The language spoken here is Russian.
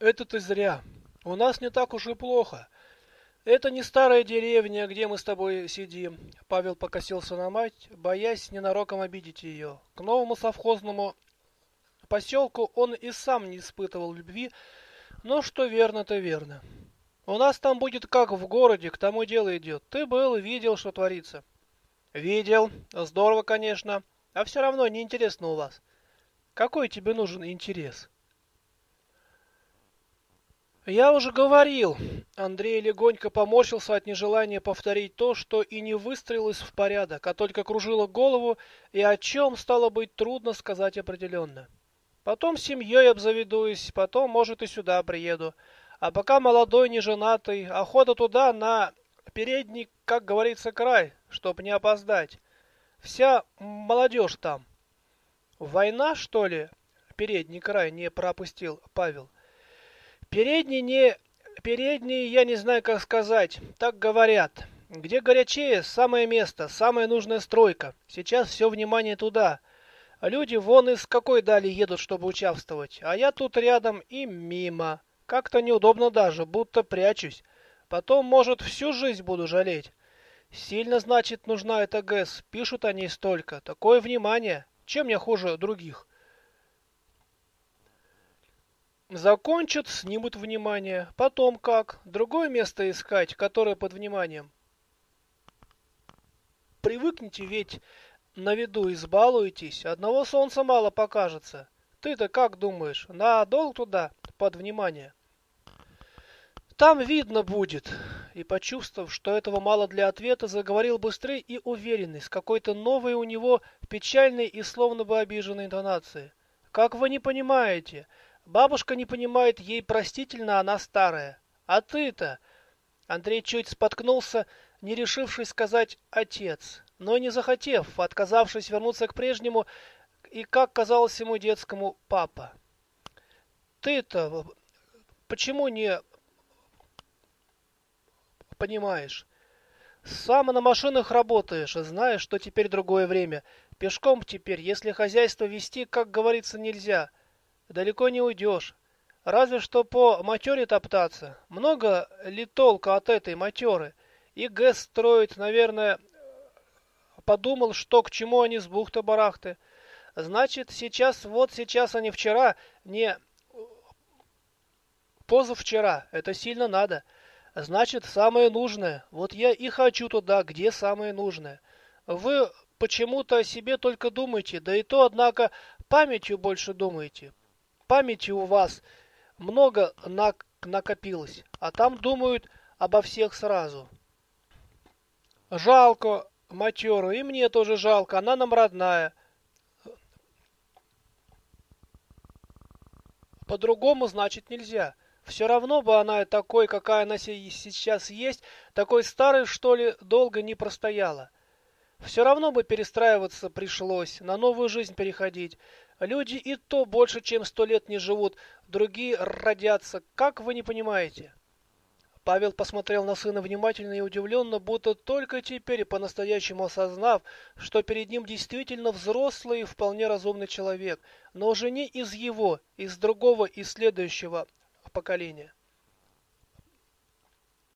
Это ты зря. У нас не так уж и плохо. Это не старая деревня, где мы с тобой сидим. Павел покосился на мать, боясь ненароком обидеть ее. К новому совхозному поселку он и сам не испытывал любви, но что верно, то верно. У нас там будет как в городе, к тому дело идет. Ты был видел, что творится. Видел. Здорово, конечно. А все равно неинтересно у вас. Какой тебе нужен интерес? Я уже говорил. Андрей легонько поморщился от нежелания повторить то, что и не выстроилось в порядок, а только кружило голову, и о чем стало быть трудно сказать определенно. Потом семьей обзаведусь, потом, может, и сюда приеду. А пока молодой, не женатый, охота туда на передний, как говорится, край, чтоб не опоздать. Вся молодежь там. Война, что ли? Передний край не пропустил Павел. Передний не... Передний, я не знаю, как сказать. Так говорят. Где горячее, самое место, самая нужная стройка. Сейчас все внимание туда. Люди вон из какой дали едут, чтобы участвовать. А я тут рядом и мимо. Как-то неудобно даже, будто прячусь. Потом, может, всю жизнь буду жалеть. Сильно, значит, нужна эта ГЭС. Пишут они столько. Такое внимание. Чем я хуже других? Закончат, снимут внимание. Потом как? Другое место искать, которое под вниманием. Привыкните, ведь на виду избалуетесь. Одного солнца мало покажется. Ты-то как думаешь, надолго туда, под внимание? Там видно будет. И почувствовав, что этого мало для ответа, заговорил быстрее и уверенный, с какой-то новой у него печальной и словно бы обиженной интонацией. Как вы не понимаете? Бабушка не понимает, ей простительно, она старая. А ты-то... Андрей чуть споткнулся, не решившись сказать «отец», но не захотев, отказавшись вернуться к прежнему и, как казалось ему детскому, «папа». Ты-то почему не понимаешь. Сам на машинах работаешь, знаешь, что теперь другое время. Пешком теперь, если хозяйство вести, как говорится, нельзя. Далеко не уйдешь. Разве что по матере топтаться. Много ли толка от этой матеры? И ГЭС строит, наверное, подумал, что к чему они с бухты-барахты. Значит, сейчас, вот сейчас, не вчера, не позавчера. Это сильно надо. Значит, самое нужное. Вот я и хочу туда, где самое нужное. Вы почему-то о себе только думаете, да и то, однако, памятью больше думаете. Памяти у вас много накопилось, а там думают обо всех сразу. Жалко матеру, и мне тоже жалко, она нам родная. По-другому, значит, нельзя. Все равно бы она такой, какая она сейчас есть, такой старой, что ли, долго не простояла. Все равно бы перестраиваться пришлось, на новую жизнь переходить. Люди и то больше, чем сто лет не живут, другие родятся. Как вы не понимаете? Павел посмотрел на сына внимательно и удивленно, будто только теперь по-настоящему осознав, что перед ним действительно взрослый и вполне разумный человек, но уже не из его, из другого и следующего поколения.